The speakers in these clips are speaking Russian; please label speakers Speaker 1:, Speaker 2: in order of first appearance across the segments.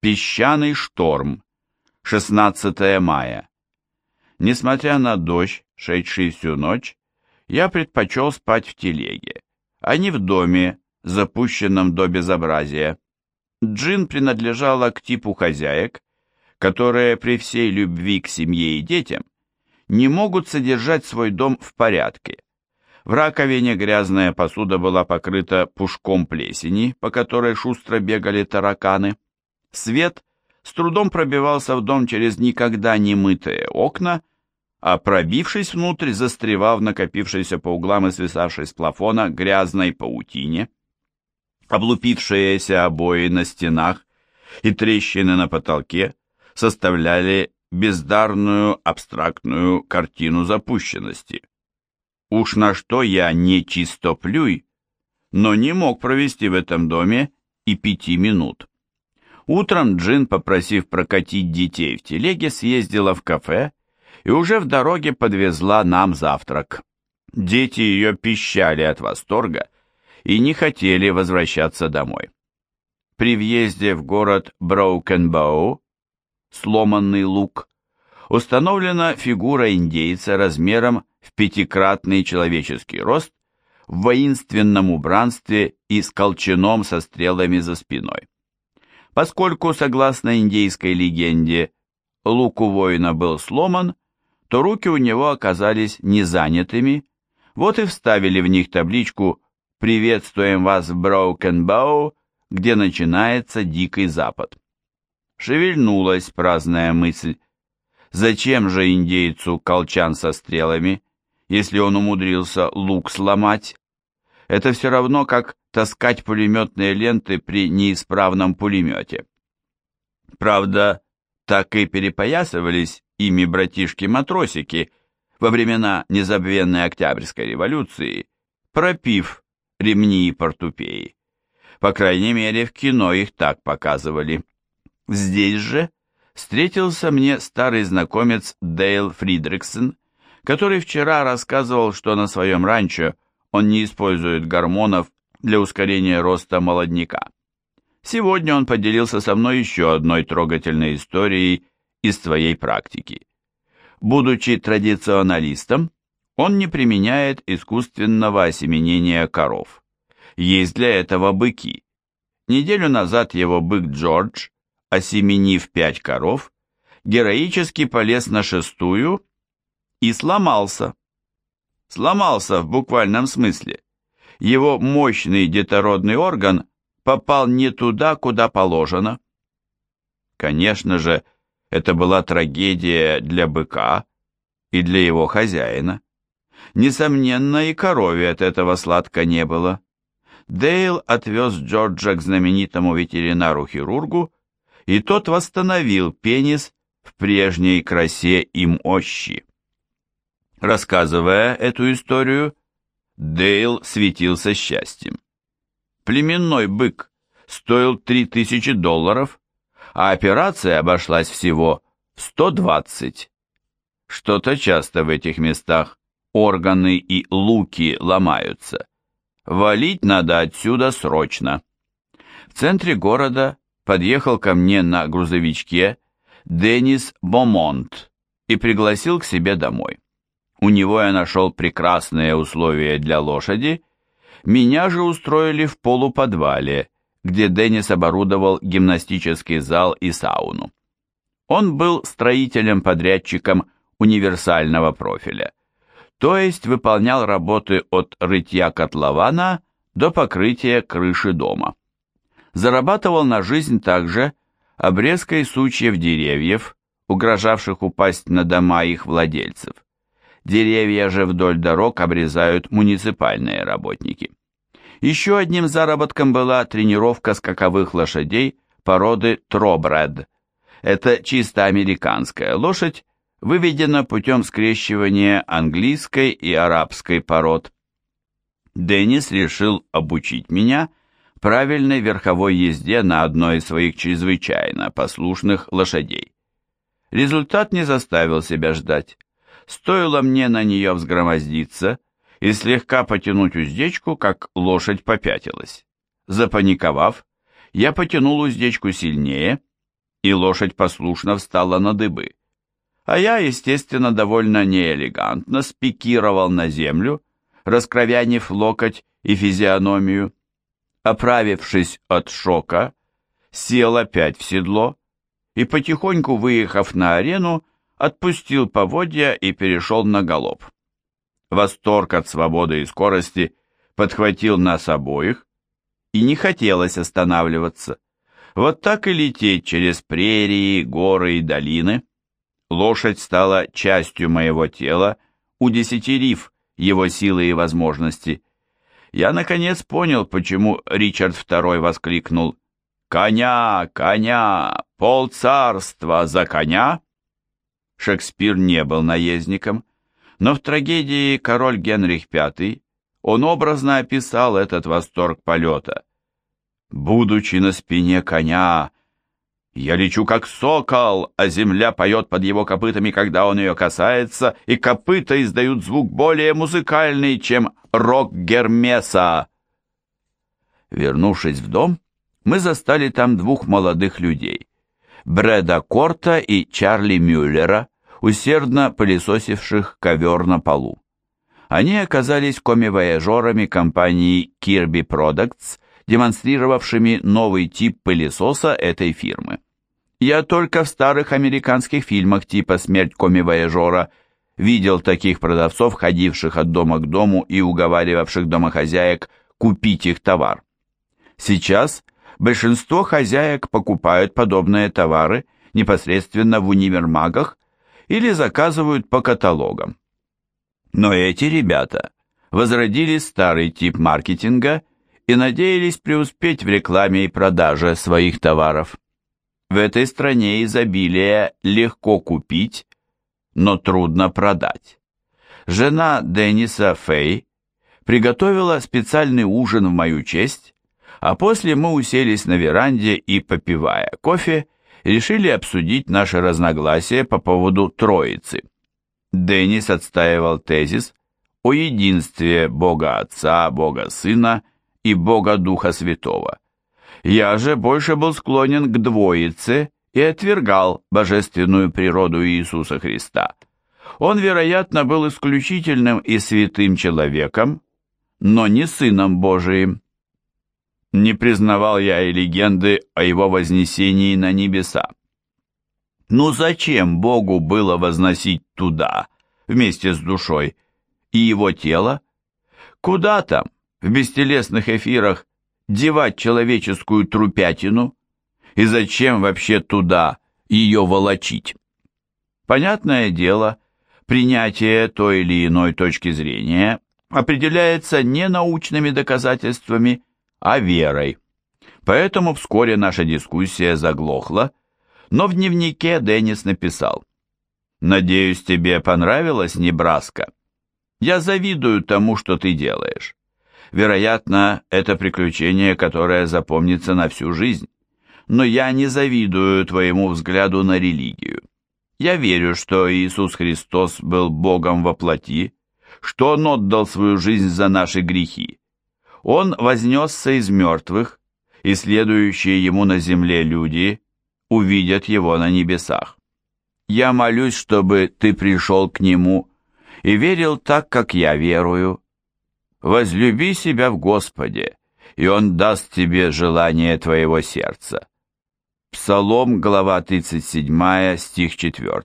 Speaker 1: Песчаный шторм. 16 мая. Несмотря на дождь, шедший всю ночь, я предпочел спать в телеге, а не в доме, запущенном до безобразия. Джин принадлежала к типу хозяек, которые при всей любви к семье и детям не могут содержать свой дом в порядке. В раковине грязная посуда была покрыта пушком плесени, по которой шустро бегали тараканы. Свет с трудом пробивался в дом через никогда не мытые окна, а пробившись внутрь, застревал в накопившейся по углам и свисавшей с плафона грязной паутине. Облупившиеся обои на стенах и трещины на потолке составляли бездарную абстрактную картину запущенности. Уж на что я не чистоплюй, но не мог провести в этом доме и пяти минут. Утром Джин, попросив прокатить детей в телеге, съездила в кафе и уже в дороге подвезла нам завтрак. Дети ее пищали от восторга и не хотели возвращаться домой. При въезде в город Броукен-Боу, сломанный лук, установлена фигура индейца размером в пятикратный человеческий рост в воинственном убранстве и с колчаном со стрелами за спиной. Поскольку, согласно индейской легенде, лук у воина был сломан, то руки у него оказались незанятыми, вот и вставили в них табличку «Приветствуем вас в Броукен-Боу», где начинается Дикий Запад. Шевельнулась праздная мысль. Зачем же индейцу колчан со стрелами, если он умудрился лук сломать? Это все равно, как таскать пулеметные ленты при неисправном пулемете. Правда, так и перепоясывались ими братишки-матросики во времена незабвенной Октябрьской революции, пропив ремни и портупеи. По крайней мере, в кино их так показывали. Здесь же встретился мне старый знакомец Дейл Фридриксон, который вчера рассказывал, что на своем ранчо он не использует гормонов для ускорения роста молодняка. Сегодня он поделился со мной еще одной трогательной историей из своей практики. Будучи традиционалистом, он не применяет искусственного осеменения коров. Есть для этого быки. Неделю назад его бык Джордж, осеменив пять коров, героически полез на шестую и сломался. Сломался в буквальном смысле. Его мощный детородный орган попал не туда, куда положено. Конечно же, это была трагедия для быка и для его хозяина. Несомненно, и корове от этого сладко не было. Дейл отвез Джорджа к знаменитому ветеринару-хирургу, и тот восстановил пенис в прежней красе и мощи. Рассказывая эту историю, Дейл светился счастьем. Племенной бык стоил 3000 долларов, а операция обошлась всего в 120. Что-то часто в этих местах органы и луки ломаются. Валить надо отсюда срочно. В центре города подъехал ко мне на грузовичке Денис Бомонт и пригласил к себе домой. У него я нашел прекрасные условия для лошади, меня же устроили в полуподвале, где Деннис оборудовал гимнастический зал и сауну. Он был строителем-подрядчиком универсального профиля, то есть выполнял работы от рытья котлована до покрытия крыши дома. Зарабатывал на жизнь также обрезкой сучьев деревьев, угрожавших упасть на дома их владельцев. Деревья же вдоль дорог обрезают муниципальные работники. Еще одним заработком была тренировка скаковых лошадей породы Тробред. Это чисто американская лошадь, выведена путем скрещивания английской и арабской пород. Деннис решил обучить меня правильной верховой езде на одной из своих чрезвычайно послушных лошадей. Результат не заставил себя ждать. Стоило мне на нее взгромоздиться и слегка потянуть уздечку, как лошадь попятилась. Запаниковав, я потянул уздечку сильнее, и лошадь послушно встала на дыбы. А я, естественно, довольно неэлегантно спикировал на землю, раскровянив локоть и физиономию. Оправившись от шока, сел опять в седло и, потихоньку выехав на арену, отпустил поводья и перешел на галоп. Восторг от свободы и скорости подхватил нас обоих, и не хотелось останавливаться. Вот так и лететь через прерии, горы и долины. Лошадь стала частью моего тела, удесятерив его силы и возможности. Я, наконец, понял, почему Ричард II воскликнул «Коня, коня, полцарства за коня!» Шекспир не был наездником, но в трагедии «Король Генрих V» он образно описал этот восторг полета. «Будучи на спине коня, я лечу как сокол, а земля поет под его копытами, когда он ее касается, и копыта издают звук более музыкальный, чем рок Гермеса». Вернувшись в дом, мы застали там двух молодых людей, Брэда Корта и Чарли Мюллера, усердно пылесосивших ковер на полу. Они оказались коми-вояжерами компании Kirby Products, демонстрировавшими новый тип пылесоса этой фирмы. Я только в старых американских фильмах типа «Смерть коми-вояжера» видел таких продавцов, ходивших от дома к дому и уговаривавших домохозяек купить их товар. Сейчас большинство хозяек покупают подобные товары непосредственно в универмагах или заказывают по каталогам. Но эти ребята возродили старый тип маркетинга и надеялись преуспеть в рекламе и продаже своих товаров. В этой стране изобилие легко купить, но трудно продать. Жена Денниса Фэй приготовила специальный ужин в мою честь, а после мы уселись на веранде и, попивая кофе, решили обсудить наши разногласия по поводу Троицы. Деннис отстаивал тезис о единстве Бога Отца, Бога Сына и Бога Духа Святого. Я же больше был склонен к двоице и отвергал божественную природу Иисуса Христа. Он, вероятно, был исключительным и святым человеком, но не Сыном Божиим. Не признавал я и легенды о его вознесении на небеса. Ну зачем Богу было возносить туда, вместе с душой, и его тело? Куда там, в бестелесных эфирах, девать человеческую трупятину? И зачем вообще туда ее волочить? Понятное дело, принятие той или иной точки зрения определяется не научными доказательствами, а верой. Поэтому вскоре наша дискуссия заглохла, но в дневнике Деннис написал «Надеюсь, тебе понравилась Небраска. Я завидую тому, что ты делаешь. Вероятно, это приключение, которое запомнится на всю жизнь. Но я не завидую твоему взгляду на религию. Я верю, что Иисус Христос был Богом во плоти, что Он отдал свою жизнь за наши грехи. Он вознесся из мертвых, и следующие Ему на земле люди увидят Его на небесах. Я молюсь, чтобы ты пришел к Нему и верил так, как я верую. Возлюби себя в Господе, и Он даст тебе желание твоего сердца. Псалом, глава 37, стих 4.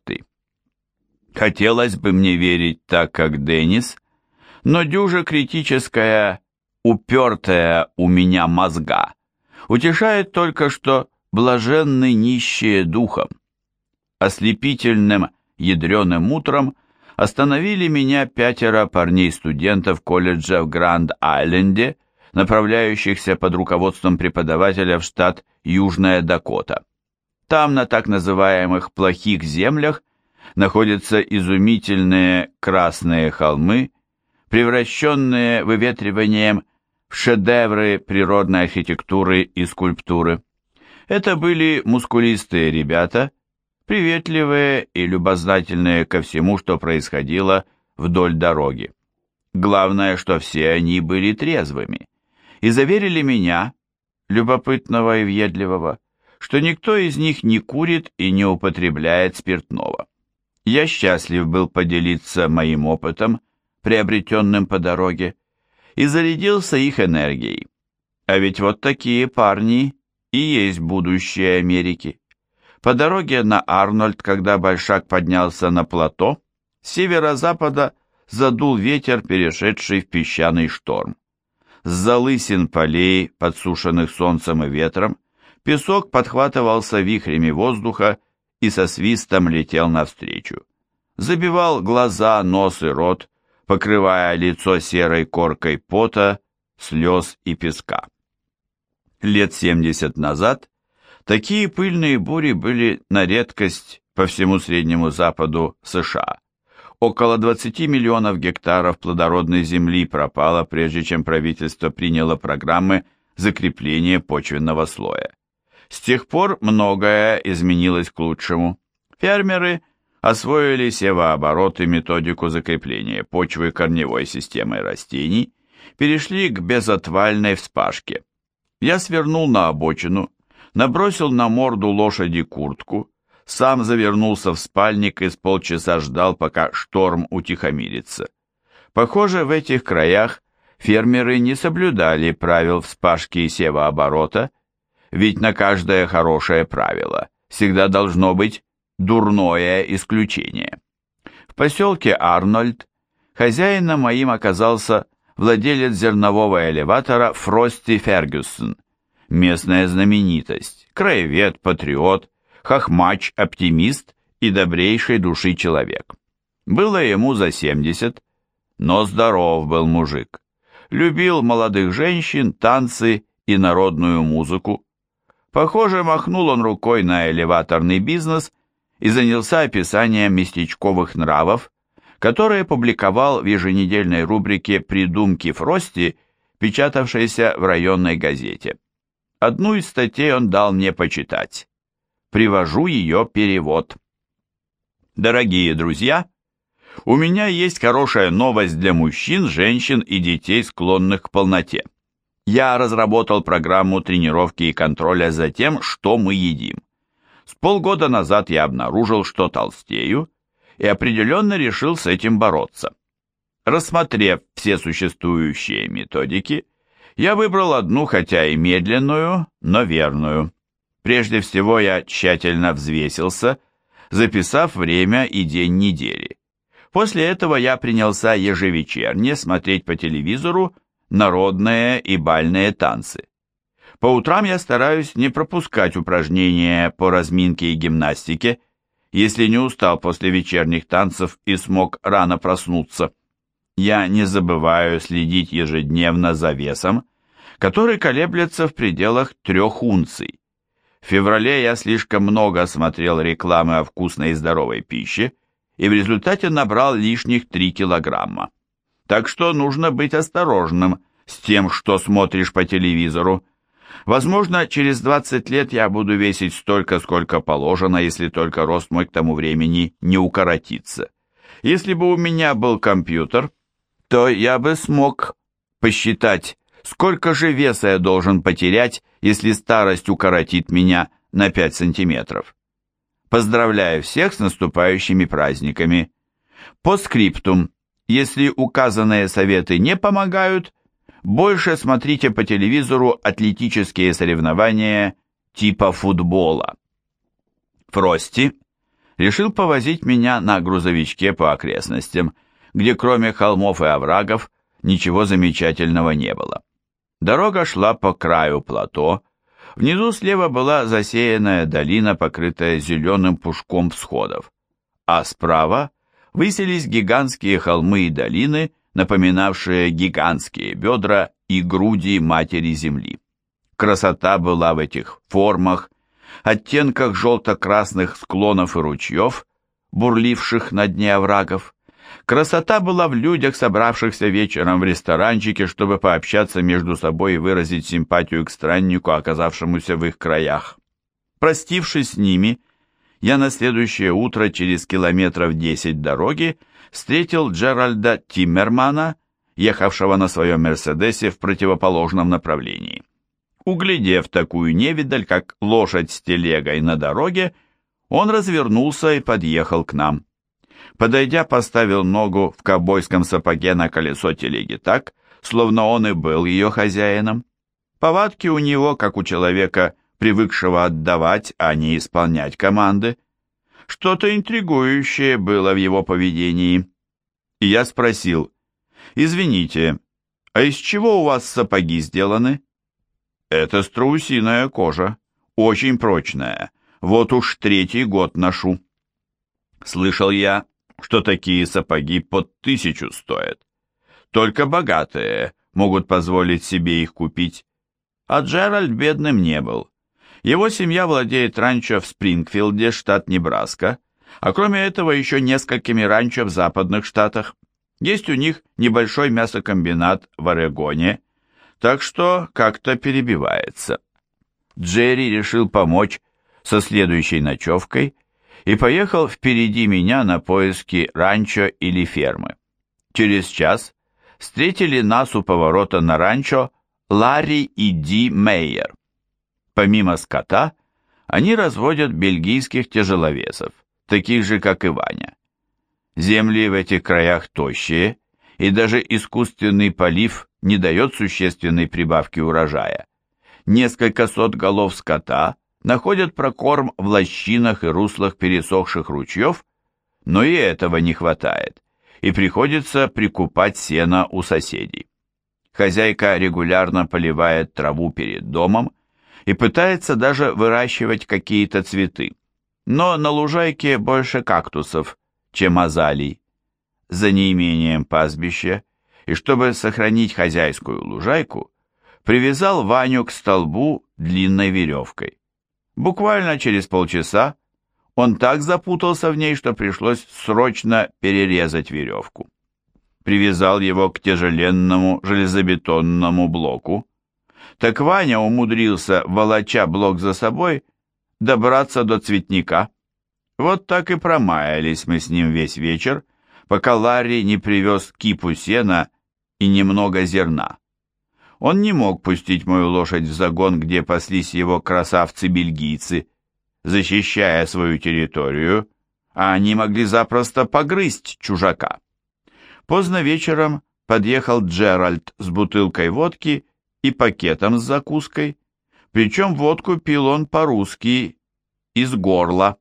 Speaker 1: Хотелось бы мне верить так, как Деннис, но дюжа критическая, упертая у меня мозга утешает только, что блаженны нищие духом. Ослепительным ядреным утром остановили меня пятеро парней-студентов колледжа в Гранд-Айленде, направляющихся под руководством преподавателя в штат Южная Дакота. Там, на так называемых «плохих землях», находятся изумительные красные холмы, превращенные выветриванием шедевры природной архитектуры и скульптуры. Это были мускулистые ребята, приветливые и любознательные ко всему, что происходило вдоль дороги. Главное, что все они были трезвыми и заверили меня, любопытного и въедливого, что никто из них не курит и не употребляет спиртного. Я счастлив был поделиться моим опытом, приобретенным по дороге, и зарядился их энергией. А ведь вот такие парни и есть будущее Америки. По дороге на Арнольд, когда Большак поднялся на плато, с северо-запада задул ветер, перешедший в песчаный шторм. С залысин полей, подсушенных солнцем и ветром, песок подхватывался вихрями воздуха и со свистом летел навстречу. Забивал глаза, нос и рот, покрывая лицо серой коркой пота, слез и песка. Лет 70 назад такие пыльные бури были на редкость по всему Среднему Западу США. Около 20 миллионов гектаров плодородной земли пропало, прежде чем правительство приняло программы закрепления почвенного слоя. С тех пор многое изменилось к лучшему. Фермеры освоили севооборот и методику закрепления почвы корневой системой растений, перешли к безотвальной вспашке. Я свернул на обочину, набросил на морду лошади куртку, сам завернулся в спальник и с полчаса ждал, пока шторм утихомирится. Похоже, в этих краях фермеры не соблюдали правил вспашки и севооборота, ведь на каждое хорошее правило всегда должно быть дурное исключение. В поселке Арнольд хозяином моим оказался владелец зернового элеватора Фрости Фергюсон, местная знаменитость, краевед, патриот, хохмач, оптимист и добрейшей души человек. Было ему за 70, но здоров был мужик. Любил молодых женщин, танцы и народную музыку. Похоже, махнул он рукой на элеваторный бизнес и занялся описанием местечковых нравов, которые публиковал в еженедельной рубрике «Придумки Фрости», печатавшейся в районной газете. Одну из статей он дал мне почитать. Привожу ее перевод. Дорогие друзья, у меня есть хорошая новость для мужчин, женщин и детей, склонных к полноте. Я разработал программу тренировки и контроля за тем, что мы едим. Полгода назад я обнаружил, что толстею, и определенно решил с этим бороться. Рассмотрев все существующие методики, я выбрал одну, хотя и медленную, но верную. Прежде всего я тщательно взвесился, записав время и день недели. После этого я принялся ежевечерне смотреть по телевизору народные и бальные танцы. По утрам я стараюсь не пропускать упражнения по разминке и гимнастике, если не устал после вечерних танцев и смог рано проснуться. Я не забываю следить ежедневно за весом, который колеблется в пределах трех унций. В феврале я слишком много смотрел рекламы о вкусной и здоровой пище, и в результате набрал лишних 3 килограмма. Так что нужно быть осторожным с тем, что смотришь по телевизору. Возможно, через 20 лет я буду весить столько, сколько положено, если только рост мой к тому времени не укоротится. Если бы у меня был компьютер, то я бы смог посчитать, сколько же веса я должен потерять, если старость укоротит меня на 5 сантиметров. Поздравляю всех с наступающими праздниками. По скриптум, если указанные советы не помогают, больше смотрите по телевизору атлетические соревнования типа футбола. Фрости решил повозить меня на грузовичке по окрестностям, где кроме холмов и оврагов ничего замечательного не было. Дорога шла по краю плато, внизу слева была засеянная долина, покрытая зеленым пушком всходов, а справа высились гигантские холмы и долины, напоминавшие гигантские бедра и груди матери земли. Красота была в этих формах, оттенках желто-красных склонов и ручьев, бурливших на дне оврагов, Красота была в людях, собравшихся вечером в ресторанчике, чтобы пообщаться между собой и выразить симпатию к страннику, оказавшемуся в их краях. Простившись с ними, я на следующее утро через километров десять дороги встретил Джеральда Тиммермана, ехавшего на своем Мерседесе в противоположном направлении. Углядев такую невидаль, как лошадь с телегой на дороге, он развернулся и подъехал к нам. Подойдя, поставил ногу в кобойском сапоге на колесо телеги так, словно он и был ее хозяином. Повадки у него, как у человека, привыкшего отдавать, а не исполнять команды. Что-то интригующее было в его поведении. И я спросил, «Извините, а из чего у вас сапоги сделаны?» «Это страусиная кожа, очень прочная, вот уж третий год ношу». Слышал я, что такие сапоги под тысячу стоят. Только богатые могут позволить себе их купить. А Джеральд бедным не был. Его семья владеет ранчо в Спрингфилде, штат Небраска, а кроме этого еще несколькими ранчо в западных штатах. Есть у них небольшой мясокомбинат в Орегоне, так что как-то перебивается. Джерри решил помочь со следующей ночевкой и поехал впереди меня на поиски ранчо или фермы. Через час встретили нас у поворота на ранчо Ларри и Ди Мейер. Помимо скота, они разводят бельгийских тяжеловесов, таких же, как и Ваня. Земли в этих краях тощие, и даже искусственный полив не дает существенной прибавки урожая. Несколько сот голов скота находят прокорм в лощинах и руслах пересохших ручьев, но и этого не хватает, и приходится прикупать сено у соседей. Хозяйка регулярно поливает траву перед домом и пытается даже выращивать какие-то цветы, но на лужайке больше кактусов, чем азалий. За неимением пастбища и чтобы сохранить хозяйскую лужайку, привязал Ваню к столбу длинной веревкой. Буквально через полчаса он так запутался в ней, что пришлось срочно перерезать веревку. Привязал его к тяжеленному железобетонному блоку. Так Ваня умудрился, волоча блок за собой, добраться до цветника. Вот так и промаялись мы с ним весь вечер, пока Ларри не привез кипу сена и немного зерна. Он не мог пустить мою лошадь в загон, где паслись его красавцы-бельгийцы, защищая свою территорию, а они могли запросто погрызть чужака. Поздно вечером подъехал Джеральд с бутылкой водки и пакетом с закуской, причем водку пил он по-русски, из горла.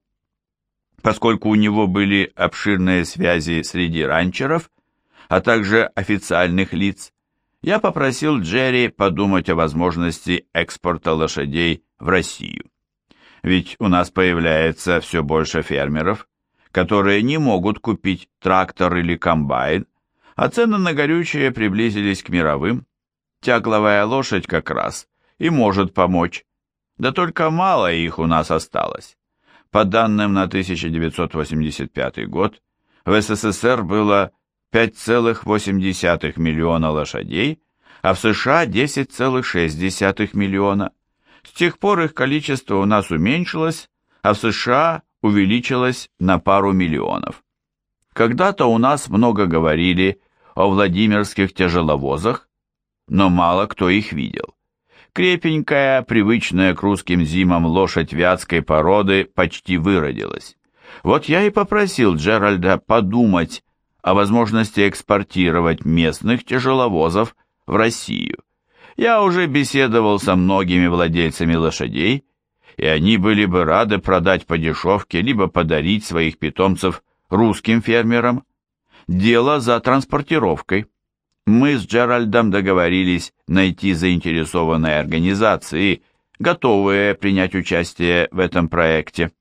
Speaker 1: Поскольку у него были обширные связи среди ранчеров, а также официальных лиц, я попросил Джерри подумать о возможности экспорта лошадей в Россию. Ведь у нас появляется все больше фермеров, которые не могут купить трактор или комбайн, а цены на горючее приблизились к мировым. Тягловая лошадь как раз и может помочь. Да только мало их у нас осталось. По данным на 1985 год, в СССР было 5,8 миллиона лошадей, а в США 10,6 миллиона. С тех пор их количество у нас уменьшилось, а в США увеличилось на пару миллионов. Когда-то у нас много говорили о Владимирских тяжеловозах, но мало кто их видел. Крепенькая, привычная к русским зимам лошадь вятской породы почти выродилась. Вот я и попросил Джеральда подумать о возможности экспортировать местных тяжеловозов в Россию. Я уже беседовал со многими владельцами лошадей, и они были бы рады продать по дешевке, либо подарить своих питомцев русским фермерам. Дело за транспортировкой. Мы с Джеральдом договорились найти заинтересованные организации, готовые принять участие в этом проекте.